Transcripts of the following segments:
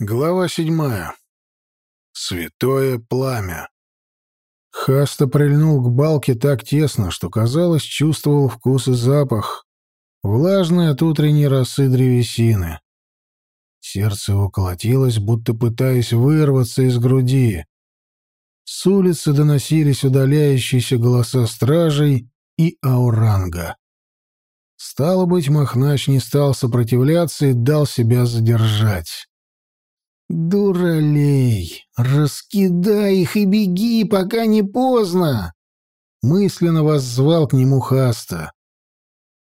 Глава седьмая. Святое пламя. Хаста прильнул к балке так тесно, что, казалось, чувствовал вкус и запах, влажный от утренней росы древесины. Сердце его колотилось, будто пытаясь вырваться из груди. С улицы доносились удаляющиеся голоса стражей и ауранга. Стало быть, Махнач не стал сопротивляться и дал себя задержать. «Дуралей! Раскидай их и беги, пока не поздно!» Мысленно воззвал к нему Хаста.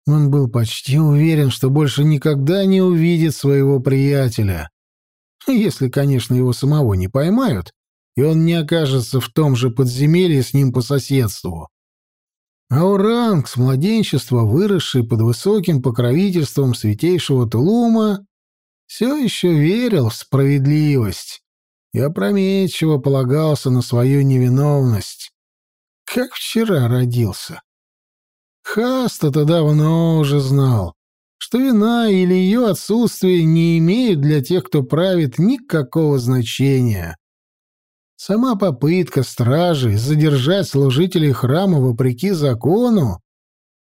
Он был почти уверен, что больше никогда не увидит своего приятеля. Если, конечно, его самого не поймают, и он не окажется в том же подземелье с ним по соседству. Ауранг, с младенчества выросший под высоким покровительством святейшего Тулума, все еще верил в справедливость и опрометчиво полагался на свою невиновность. Как вчера родился. Хаста-то давно уже знал, что вина или ее отсутствие не имеют для тех, кто правит, никакого значения. Сама попытка стражи задержать служителей храма вопреки закону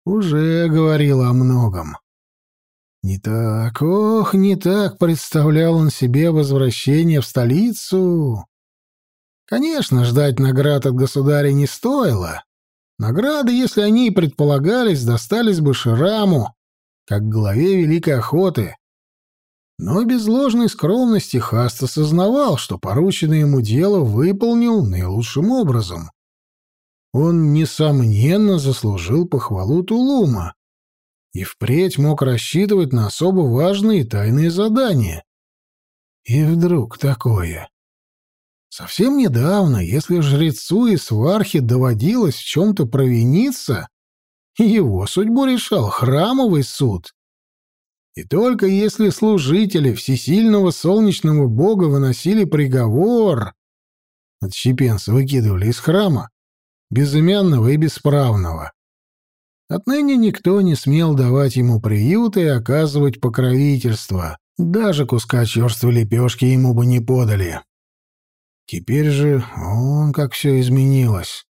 уже говорила о многом. Не так, ох, не так представлял он себе возвращение в столицу. Конечно, ждать наград от государя не стоило. Награды, если они и предполагались, достались бы Шираму, как главе Великой Охоты. Но без ложной скромности Хаст осознавал, что порученное ему дело выполнил наилучшим образом. Он, несомненно, заслужил похвалу Тулума, и впредь мог рассчитывать на особо важные тайные задания. И вдруг такое. Совсем недавно, если жрецу и свархе доводилось в чем-то провиниться, его судьбу решал храмовый суд. И только если служители всесильного солнечного бога выносили приговор, отщепенца выкидывали из храма, безымянного и бесправного, Отныне никто не смел давать ему приют и оказывать покровительство. Даже куска черствой лепешки ему бы не подали. Теперь же он как все изменилось.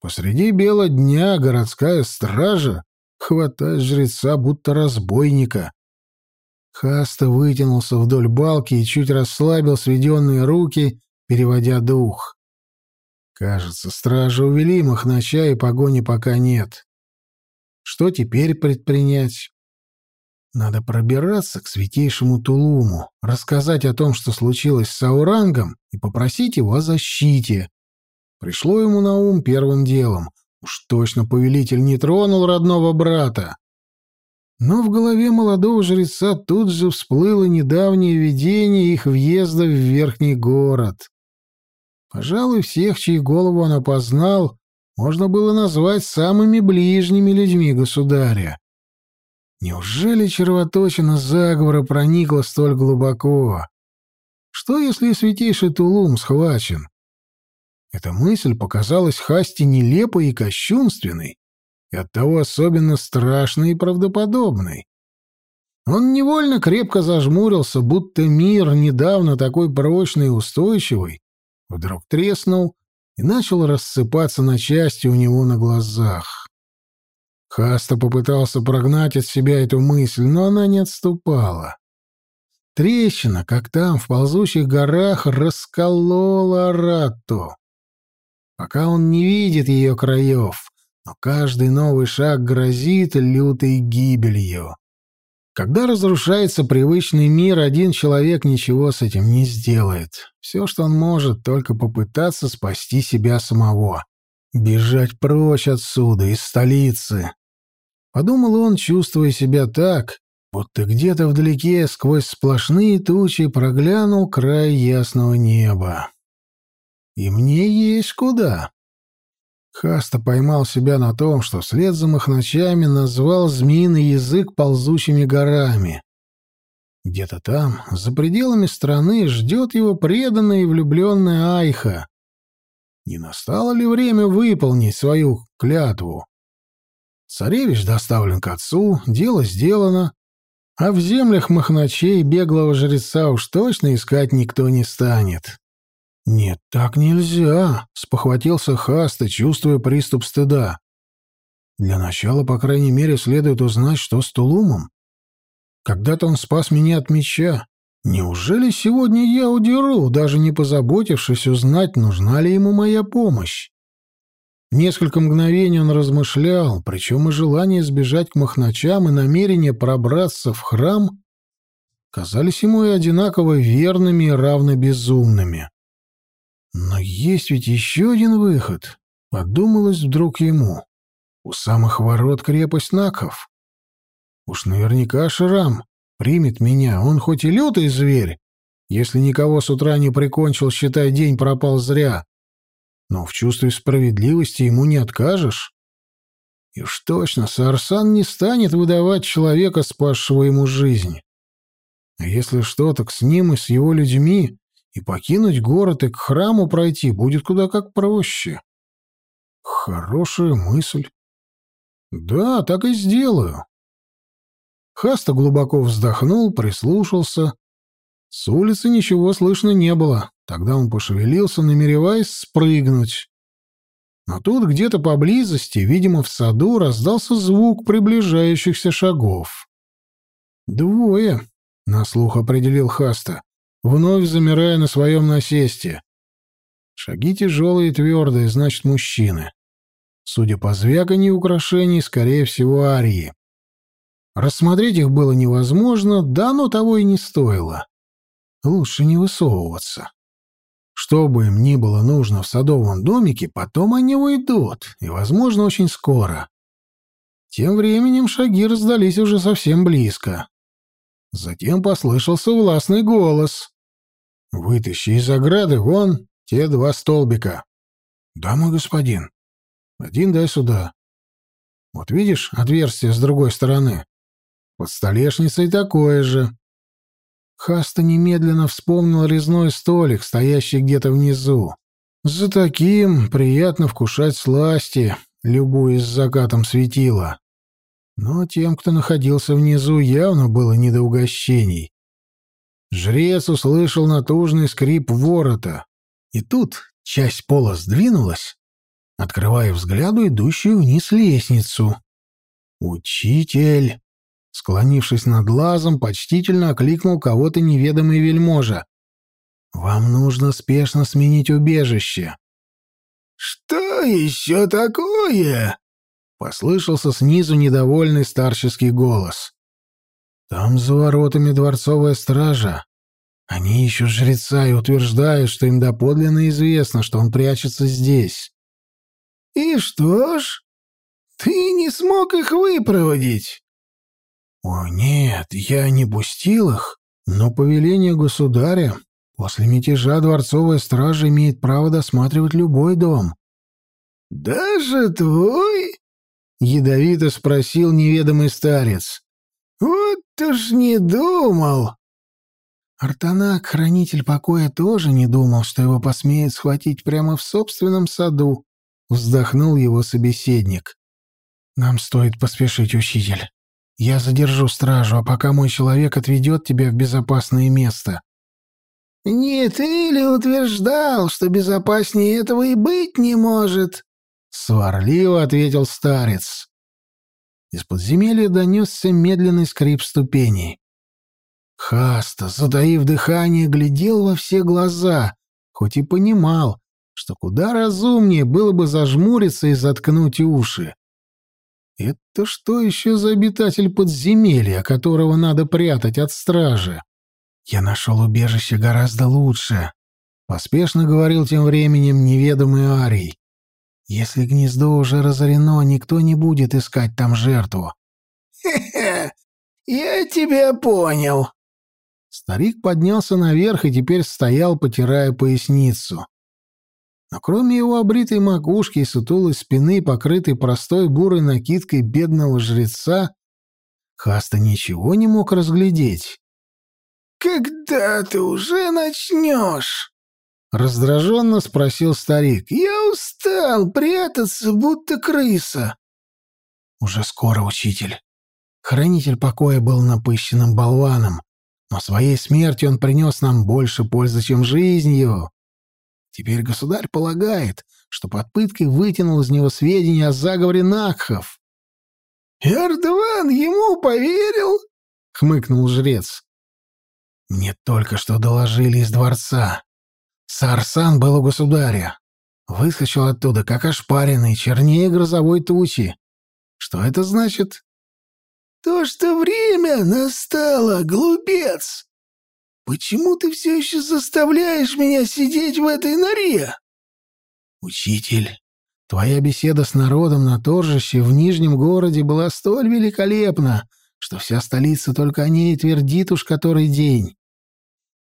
Посреди бела дня городская стража хватает жреца, будто разбойника. Хаста вытянулся вдоль балки и чуть расслабил сведенные руки, переводя дух. Кажется, стражи увели Махнача, и погони пока нет. Что теперь предпринять? Надо пробираться к святейшему Тулуму, рассказать о том, что случилось с Аурангом, и попросить его о защите. Пришло ему на ум первым делом. Уж точно повелитель не тронул родного брата. Но в голове молодого жреца тут же всплыло недавнее видение их въезда в верхний город. Пожалуй, всех, чьи голову он опознал, можно было назвать самыми ближними людьми государя. Неужели червоточина заговора проникла столь глубоко? Что, если святейший Тулум схвачен? Эта мысль показалась Хасти нелепой и кощунственной, и оттого особенно страшной и правдоподобной. Он невольно крепко зажмурился, будто мир, недавно такой прочный и устойчивый, вдруг треснул и начал рассыпаться на части у него на глазах. Хаста попытался прогнать от себя эту мысль, но она не отступала. Трещина, как там, в ползущих горах, расколола Аратту. Пока он не видит ее краев, но каждый новый шаг грозит лютой гибелью. Когда разрушается привычный мир, один человек ничего с этим не сделает. Все, что он может, только попытаться спасти себя самого. Бежать прочь отсюда, из столицы. Подумал он, чувствуя себя так, будто где-то вдалеке сквозь сплошные тучи проглянул край ясного неба. И мне есть куда. Хаста поймал себя на том, что вслед за махначами назвал змеиный язык ползучими горами. Где-то там, за пределами страны, ждет его преданная и влюбленная Айха. Не настало ли время выполнить свою клятву? Царевич доставлен к отцу, дело сделано. А в землях махначей беглого жреца уж точно искать никто не станет. «Нет, так нельзя», — спохватился Хаста, чувствуя приступ стыда. «Для начала, по крайней мере, следует узнать, что с Тулумом. Когда-то он спас меня от меча. Неужели сегодня я удеру, даже не позаботившись узнать, нужна ли ему моя помощь?» Несколько мгновений он размышлял, причем и желание сбежать к махначам, и намерение пробраться в храм казались ему и одинаково верными и равно безумными. Но есть ведь еще один выход, подумалось вдруг ему. У самых ворот крепость Наков. Уж наверняка Шрам примет меня, он хоть и лютый зверь, если никого с утра не прикончил, считай, день пропал зря. Но в чувстве справедливости ему не откажешь. И уж точно, Сарсан не станет выдавать человека, спасшего ему жизнь. А если что, так с ним и с его людьми, и покинуть город и к храму пройти будет куда как проще. Хорошая мысль. Да, так и сделаю. Хаста глубоко вздохнул, прислушался. С улицы ничего слышно не было. Тогда он пошевелился, намереваясь спрыгнуть. Но тут где-то поблизости, видимо, в саду, раздался звук приближающихся шагов. «Двое», — на слух определил Хаста, вновь замирая на своем насесте. Шаги тяжелые и твердые, значит, мужчины. Судя по звяканью украшений, скорее всего, арии. Рассмотреть их было невозможно, да оно того и не стоило. Лучше не высовываться. Что бы им ни было нужно в садовом домике, потом они уйдут, и, возможно, очень скоро. Тем временем шаги раздались уже совсем близко. Затем послышался властный голос. «Вытащи из ограды вон те два столбика». «Да, мой господин». «Один дай сюда». «Вот видишь отверстие с другой стороны? Под столешницей такое же». Хаста немедленно вспомнил резной столик, стоящий где-то внизу. За таким приятно вкушать сласти, любуясь закатом светила. Но тем, кто находился внизу, явно было не до угощений. Жрец услышал натужный скрип ворота, и тут часть пола сдвинулась, открывая взгляду идущую вниз лестницу. «Учитель!» Склонившись над лазом, почтительно окликнул кого-то неведомый вельможа. «Вам нужно спешно сменить убежище». «Что еще такое?» — послышался снизу недовольный старческий голос. «Там за воротами дворцовая стража. Они ищут жреца и утверждают, что им доподлинно известно, что он прячется здесь». «И что ж, ты не смог их выпроводить?» «О, нет, я не пустил их, но по велению государя после мятежа дворцовая стража имеет право досматривать любой дом». «Даже твой?» — ядовито спросил неведомый старец. «Вот уж не думал!» Артанак, хранитель покоя, тоже не думал, что его посмеют схватить прямо в собственном саду. Вздохнул его собеседник. «Нам стоит поспешить, учитель. Я задержу стражу, а пока мой человек отведет тебя в безопасное место». «Не ты ли утверждал, что безопаснее этого и быть не может?» Сварливо ответил старец. Из подземелья донесся медленный скрип ступеней. Хаста, задаив дыхание, глядел во все глаза, хоть и понимал, что куда разумнее было бы зажмуриться и заткнуть уши. Это что еще за обитатель подземелья, которого надо прятать от стражи? Я нашел убежище гораздо лучше, — поспешно говорил тем временем неведомый Арий. Если гнездо уже разорено, никто не будет искать там жертву. «Хе-хе, я тебя понял». Старик поднялся наверх и теперь стоял, потирая поясницу. Но кроме его обритой макушки и сутулой спины, покрытой простой бурой накидкой бедного жреца, Хаста ничего не мог разглядеть. «Когда ты уже начнешь?» — раздраженно спросил старик. «Я устал прятаться, будто крыса». «Уже скоро, учитель». Хранитель покоя был напыщенным болваном, но своей смертью он принес нам больше пользы, чем жизнью. Теперь государь полагает, что под пыткой вытянул из него сведения о заговоре Накхов. «Эрдван ему поверил?» — хмыкнул жрец. «Мне только что доложили из дворца. Сарсан был у государя. Выскочил оттуда, как ошпаренный, чернее грозовой тучи. Что это значит?» «То, что время настало, глупец! Почему ты все еще заставляешь меня сидеть в этой норе?» «Учитель, твоя беседа с народом на торжище в Нижнем городе была столь великолепна, что вся столица только о ней твердит уж который день».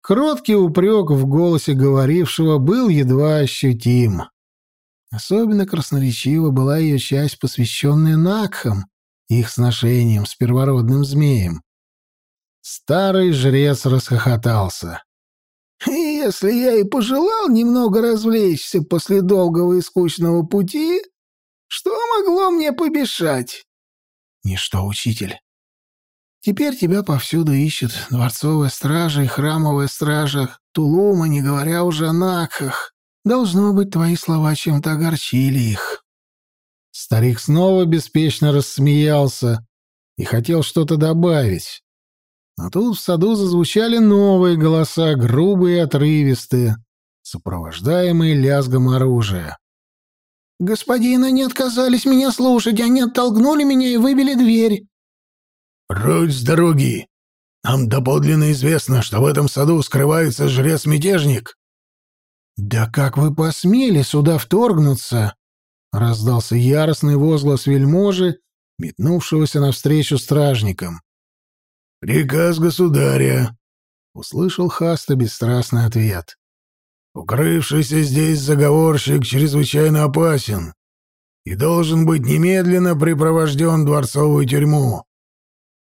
Кроткий упрек в голосе говорившего был едва ощутим. Особенно красноречива была ее часть, посвященная Накхам, их сношениям с первородным змеем. Старый жрец расхохотался. Если я и пожелал немного развлечься после долгого и скучного пути, что могло мне помешать? Ничто, учитель. Теперь тебя повсюду ищут дворцовая стража и храмовая стража Тулума, не говоря уже о Накхах. Должно быть, твои слова чем-то огорчили их. Старик снова беспечно рассмеялся и хотел что-то добавить. Но тут в саду зазвучали новые голоса, грубые и отрывистые, сопровождаемые лязгом оружия. «Господина не отказались меня слушать, они оттолкнули меня и выбили дверь». «Прочь с дороги! Нам доподлинно известно, что в этом саду скрывается жрец-мятежник». «Да как вы посмели сюда вторгнуться?» — раздался яростный возглас вельможи, метнувшегося навстречу стражникам. «Приказ государя», — услышал Хаста бесстрастный ответ. «Укрывшийся здесь заговорщик чрезвычайно опасен и должен быть немедленно припровожден в дворцовую тюрьму.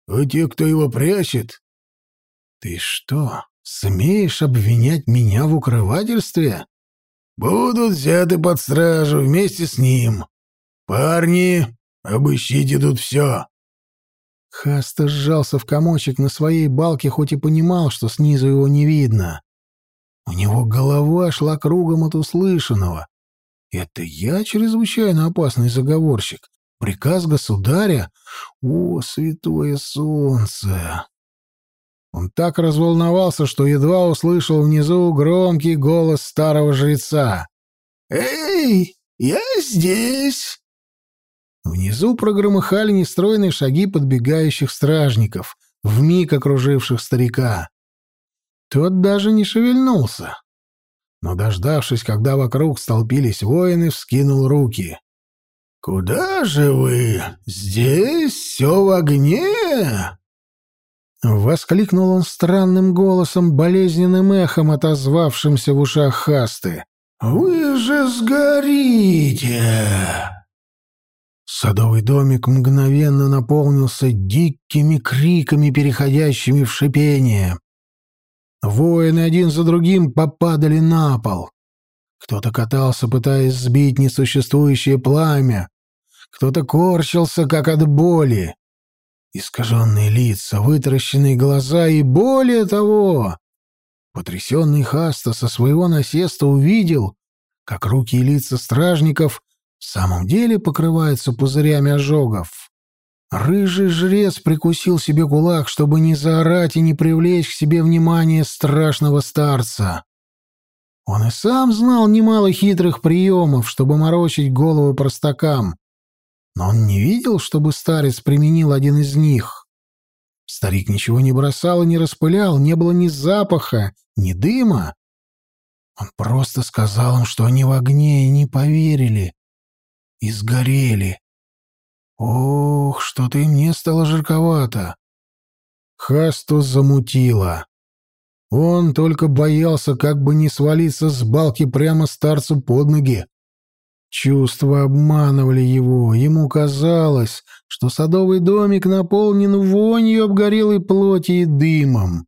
А те, кто его прячет...» «Ты что, смеешь обвинять меня в укрывательстве?» «Будут взяты под стражу вместе с ним. Парни, обыщите тут все». Хаста сжался в комочек на своей балке, хоть и понимал, что снизу его не видно. У него голова шла кругом от услышанного. «Это я чрезвычайно опасный заговорщик? Приказ государя? О, святое солнце!» Он так разволновался, что едва услышал внизу громкий голос старого жреца. «Эй, я здесь!» Внизу прогромыхали нестройные шаги подбегающих стражников, вмиг окруживших старика. Тот даже не шевельнулся. Но, дождавшись, когда вокруг столпились воины, вскинул руки. «Куда же вы? Здесь все в огне!» Воскликнул он странным голосом, болезненным эхом, отозвавшимся в ушах Хасты. «Вы же сгорите!» Садовый домик мгновенно наполнился дикими криками, переходящими в шипение. Воины один за другим попадали на пол. Кто-то катался, пытаясь сбить несуществующее пламя. Кто-то корчился, как от боли. Искаженные лица, вытаращенные глаза и, более того, потрясенный Хаста со своего насеста увидел, как руки и лица стражников в самом деле покрывается пузырями ожогов. Рыжий жрец прикусил себе кулак, чтобы не заорать и не привлечь к себе внимание страшного старца. Он и сам знал немало хитрых приемов, чтобы морочить голову простакам, но он не видел, чтобы старец применил один из них. Старик ничего не бросал и не распылял, не было ни запаха, ни дыма. Он просто сказал им, что они в огне, и не поверили и сгорели. Ох, что-то и мне стало жарковато. Хасту замутило. Он только боялся, как бы не свалиться с балки прямо старцу под ноги. Чувства обманывали его. Ему казалось, что садовый домик наполнен вонью обгорелой плоти и дымом.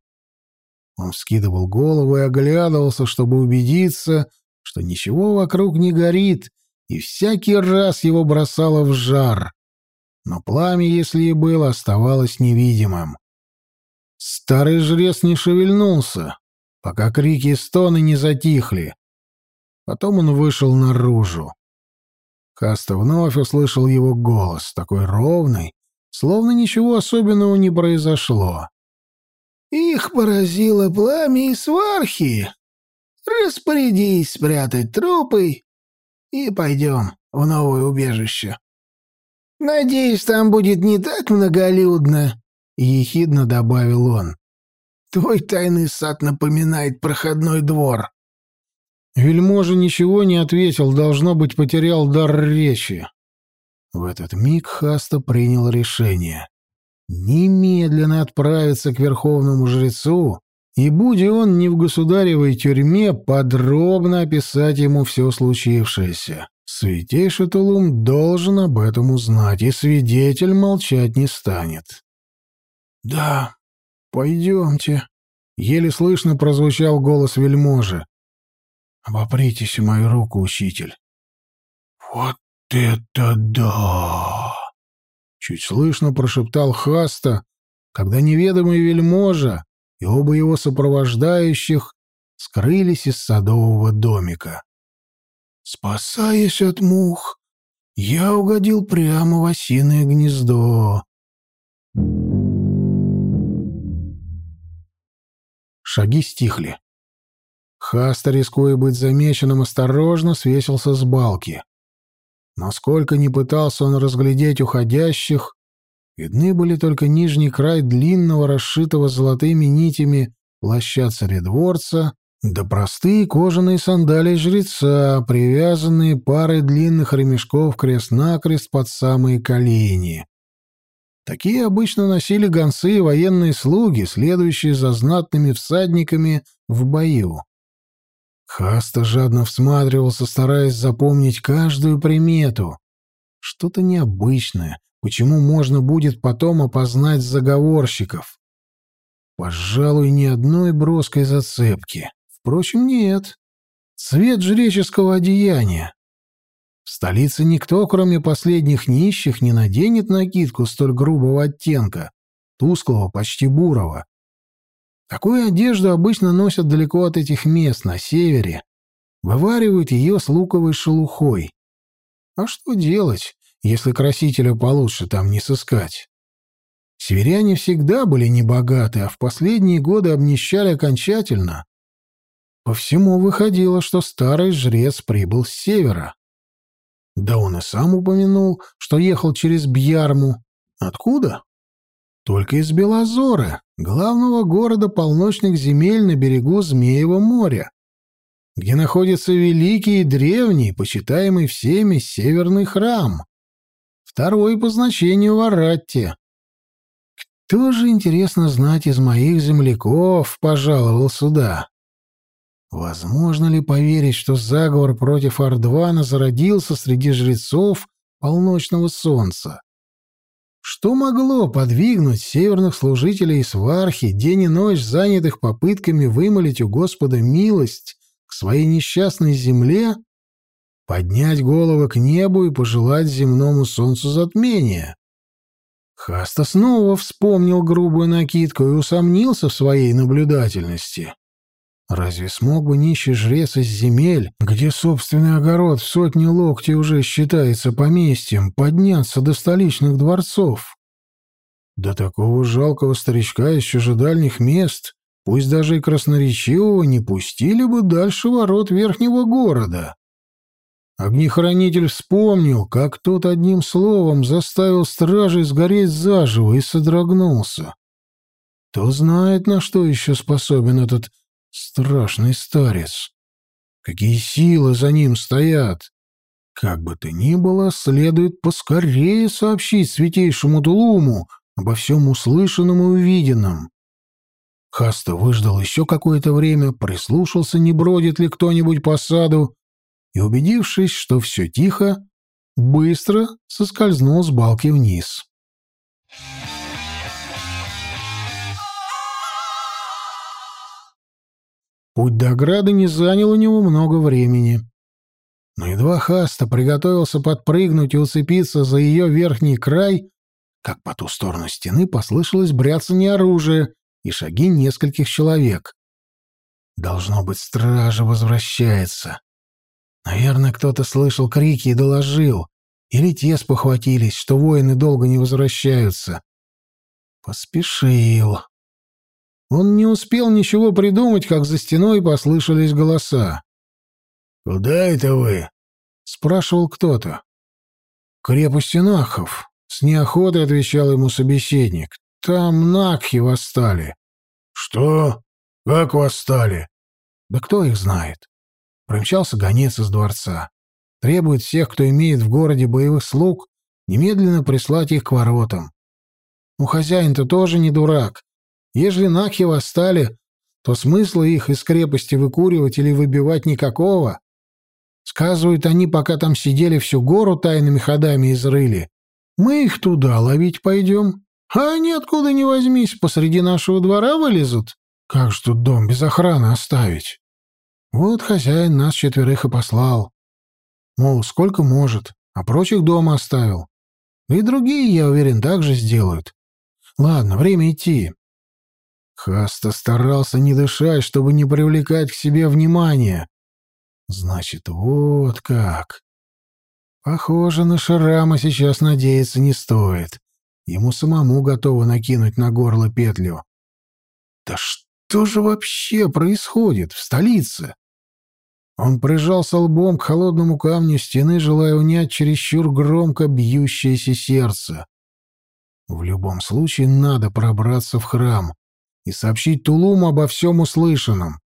Он вскидывал голову и оглядывался, чтобы убедиться, что ничего вокруг не горит, и всякий раз его бросало в жар. но пламя, если и было, оставалось невидимым. Старый жрец не шевельнулся, пока крики и стоны не затихли. Потом он вышел наружу. Каста вновь услышал его голос, такой ровный, словно ничего особенного не произошло. «Их поразило пламя и свархи. Распорядись спрятать трупы и пойдем в новое убежище. Надеюсь, там будет не так многолюдно», — ехидно добавил он. «Твой тайный сад напоминает проходной двор». Вельможа ничего не ответил, должно быть, потерял дар речи. В этот миг Хаста принял решение. Немедленно отправиться к верховному жрецу и, будь он не в государевой тюрьме, подробно описать ему все случившееся. Святейший Тулум должен об этом узнать, и свидетель молчать не станет. «Да, пойдемте», — еле слышно прозвучал голос вельможи. Обопритесь мою руку, учитель. Вот это да! Чуть слышно прошептал Хаста, когда неведомый вельможа и оба его сопровождающих скрылись из садового домика. Спасаясь от мух, я угодил прямо в осиное гнездо. Шаги стихли. Хаста, рискуя быть замеченным, осторожно свесился с балки. Но сколько ни пытался он разглядеть уходящих, видны были только нижний край длинного, расшитого золотыми нитями плаща царедворца, да простые кожаные сандалии жреца, привязанные парой длинных ремешков крест-накрест под самые колени. Такие обычно носили гонцы и военные слуги, следующие за знатными всадниками в бою. Хаста жадно всматривался, стараясь запомнить каждую примету. Что-то необычное, почему можно будет потом опознать заговорщиков. Пожалуй, ни одной броской зацепки. Впрочем, нет. Цвет жреческого одеяния. В столице никто, кроме последних нищих, не наденет накидку столь грубого оттенка, тусклого, почти бурого. Такую одежду обычно носят далеко от этих мест, на севере. Вываривают ее с луковой шелухой. А что делать, если красителя получше там не сыскать? Северяне всегда были небогаты, а в последние годы обнищали окончательно. По всему выходило, что старый жрец прибыл с севера. Да он и сам упомянул, что ехал через Бьярму. Откуда? Только из Белозора, главного города полночных земель на берегу Змеева моря, где находится великий и древний, почитаемый всеми северный храм, второй по значению в Аратте. Кто же, интересно знать, из моих земляков пожаловал сюда? Возможно ли поверить, что заговор против Ардвана зародился среди жрецов полночного солнца? Что могло подвигнуть северных служителей Свархи, день и ночь занятых попытками вымолить у Господа милость к своей несчастной земле, поднять головы к небу и пожелать земному солнцу затмения? Хаста снова вспомнил грубую накидку и усомнился в своей наблюдательности. Разве смог бы нищий жрец из земель, где собственный огород в сотни локтей уже считается поместьем, подняться до столичных дворцов? До такого жалкого старичка из чужедальних мест, пусть даже и красноречивого, не пустили бы дальше ворот верхнего города. Огнехранитель вспомнил, как тот одним словом заставил стражей сгореть заживо и содрогнулся. Кто знает, на что еще способен этот Страшный старец. Какие силы за ним стоят? Как бы то ни было, следует поскорее сообщить святейшему Тулуму обо всем услышанном и увиденном. Хаста выждал еще какое-то время, прислушался, не бродит ли кто-нибудь по саду, и, убедившись, что все тихо, быстро соскользнул с балки вниз. Путь до ограды не занял у него много времени. Но едва Хаста приготовился подпрыгнуть и уцепиться за ее верхний край, как по ту сторону стены послышалось бряцание оружия и шаги нескольких человек. Должно быть, стража возвращается. Наверное, кто-то слышал крики и доложил. Или те спохватились, что воины долго не возвращаются. Поспешил. Он не успел ничего придумать, как за стеной послышались голоса. «Куда это вы?» — спрашивал кто-то. «Крепости Нахов», — с неохотой отвечал ему собеседник. «Там Накхи восстали». «Что? Как восстали?» «Да кто их знает?» Промчался гонец из дворца. Требует всех, кто имеет в городе боевых слуг, немедленно прислать их к воротам. Ну, хозяин-то тоже не дурак. Ежели Накхи восстали, то смысла их из крепости выкуривать или выбивать никакого. Сказывают, они пока там сидели всю гору тайными ходами изрыли. Мы их туда ловить пойдем. А они откуда ни возьмись, посреди нашего двора вылезут. Как же тут дом без охраны оставить? Вот хозяин нас четверых и послал. Мол, сколько может, а прочих дома оставил. и другие, я уверен, так же сделают. Ладно, время идти. Хаста старался не дышать, чтобы не привлекать к себе внимания. Значит, вот как. Похоже, на Шарама сейчас надеяться не стоит. Ему самому готово накинуть на горло петлю. Да что же вообще происходит в столице? Он прижался лбом к холодному камню стены, желая унять чересчур громко бьющееся сердце. В любом случае надо пробраться в храм и сообщить Тулуму обо всем услышанном.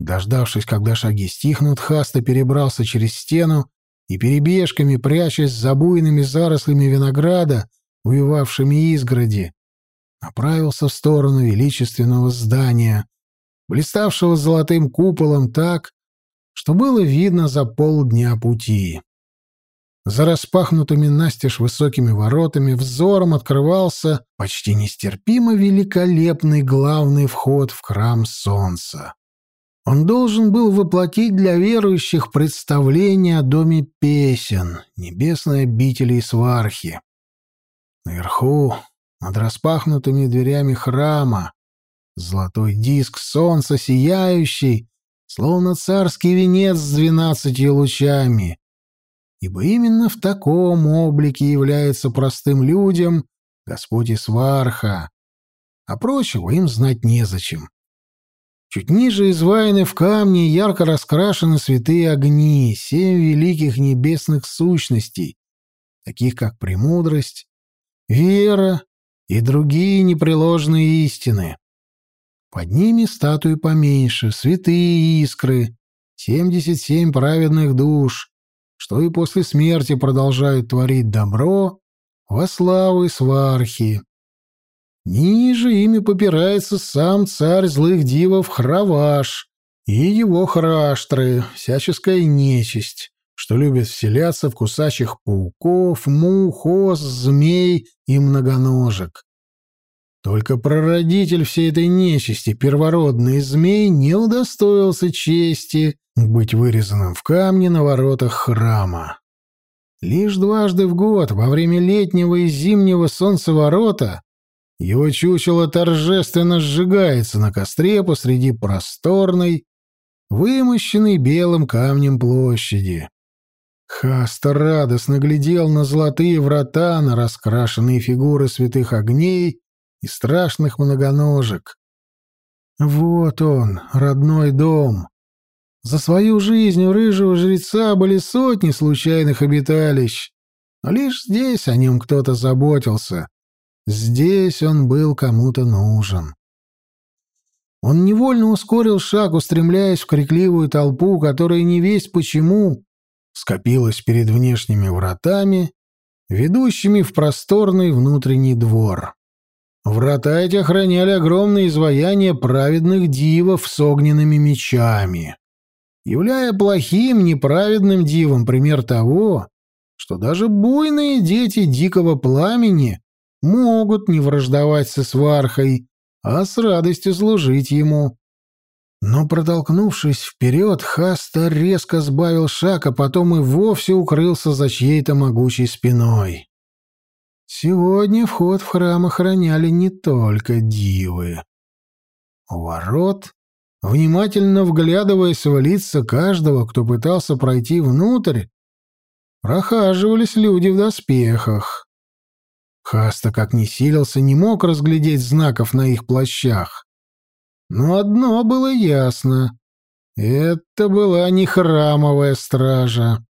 Дождавшись, когда шаги стихнут, Хаста перебрался через стену и перебежками, прячась за буйными зарослями винограда, увивавшими изгороди, направился в сторону величественного здания, блиставшего золотым куполом так, что было видно за полдня пути. За распахнутыми настежь высокими воротами взором открывался почти нестерпимо великолепный главный вход в храм солнца. Он должен был воплотить для верующих представление о доме песен, небесной обители и свархи. Наверху, над распахнутыми дверями храма, золотой диск солнца сияющий, словно царский венец с двенадцатью лучами, ибо именно в таком облике является простым людям Господь Исварха, а прочего им знать незачем. Чуть ниже изваяны в камне ярко раскрашены святые огни, семь великих небесных сущностей, таких как премудрость, вера и другие непреложные истины. Под ними статуи поменьше, святые искры, семьдесят семь праведных душ, что и после смерти продолжают творить добро во славу свархи. Ниже ими попирается сам царь злых дивов Храваш и его храштры, всяческая нечисть, что любит вселяться в кусачих пауков, мух, ос, змей и многоножек. Только прародитель всей этой нечисти, первородный змей, не удостоился чести быть вырезанным в камне на воротах храма. Лишь дважды в год, во время летнего и зимнего солнцеворота, его чучело торжественно сжигается на костре посреди просторной, вымощенной белым камнем площади. Хаста радостно глядел на золотые врата, на раскрашенные фигуры святых огней и страшных многоножек. Вот он, родной дом. За свою жизнь у рыжего жреца были сотни случайных обиталищ, но лишь здесь о нем кто-то заботился, Здесь он был кому-то нужен. Он невольно ускорил шаг, устремляясь в крикливую толпу, которая не весть почему скопилась перед внешними вратами, ведущими в просторный внутренний двор. Врата эти охраняли огромные изваяния праведных дивов с огненными мечами, являя плохим, неправедным дивом пример того, что даже буйные дети дикого пламени могут не враждовать со свархой, а с радостью служить ему. Но, протолкнувшись вперед, Хаста резко сбавил шаг, а потом и вовсе укрылся за чьей-то могучей спиной. Сегодня вход в храм охраняли не только дивы. У ворот, внимательно вглядываясь в лица каждого, кто пытался пройти внутрь, прохаживались люди в доспехах. Хаста, как ни силился, не мог разглядеть знаков на их плащах. Но одно было ясно — это была не храмовая стража.